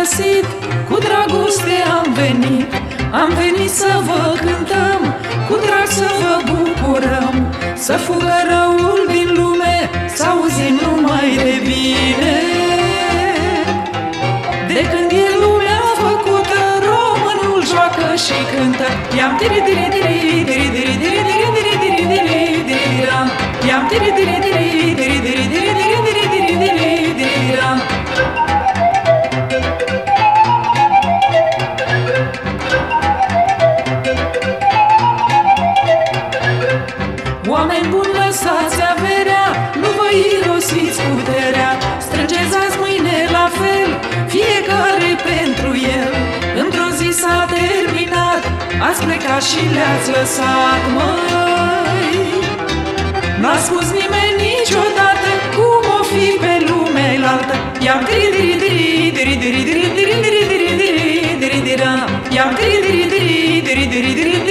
găsit, cu dragoste am venit Am venit să vă cântăm, cu drag să vă bucurăm Să fugă răul din lume, să auzim numai de bine De când e lumea făcută, românul joacă și cântă I-am tiri tiri tiri tiri tiri tiri tiri tiri tiri tiri tiri I-am tiri tiri tiri tiri tiri tiri tiri Oameni buni, lăsați averea, nu vă irosiți puterea. Strângeți azi mâine la fel, fiecare pentru el. Într-o zi s-a terminat, ați plecat și le-ați lăsat, măi. N-a spus nimeni niciodată cum o fi pe lumea altă I-am diri diri diri diri diri diri diri diri diri diri diri diri I-am diri diri diri diri diri diri diri diri diri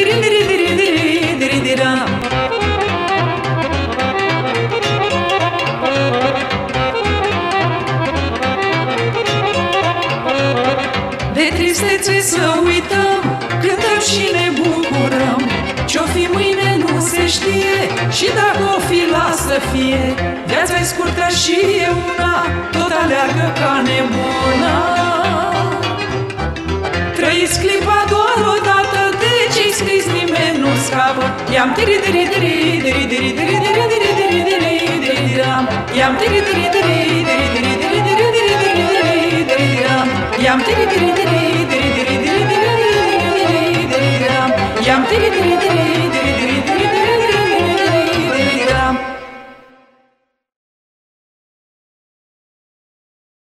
tristețe să uităm, cântăm și ne bucurăm Ce-o fi mâine nu se știe și dacă o fi, lasă fie Viața e scurtă și e una, tot aleargă ca nebuna Trăiți clipa doar o dată, de ce-i scris nimeni nu scapă I-am tiri tiri tiri tiri tiri tiri tiri tiri tiri tiri tiri tiram I-am tiri tiri tiri tiri tiri tiri tiri tiram I-am tiri tiri tiri tiri tiri tiri tiri tiri tiri tiri tiram I-am tiri tiri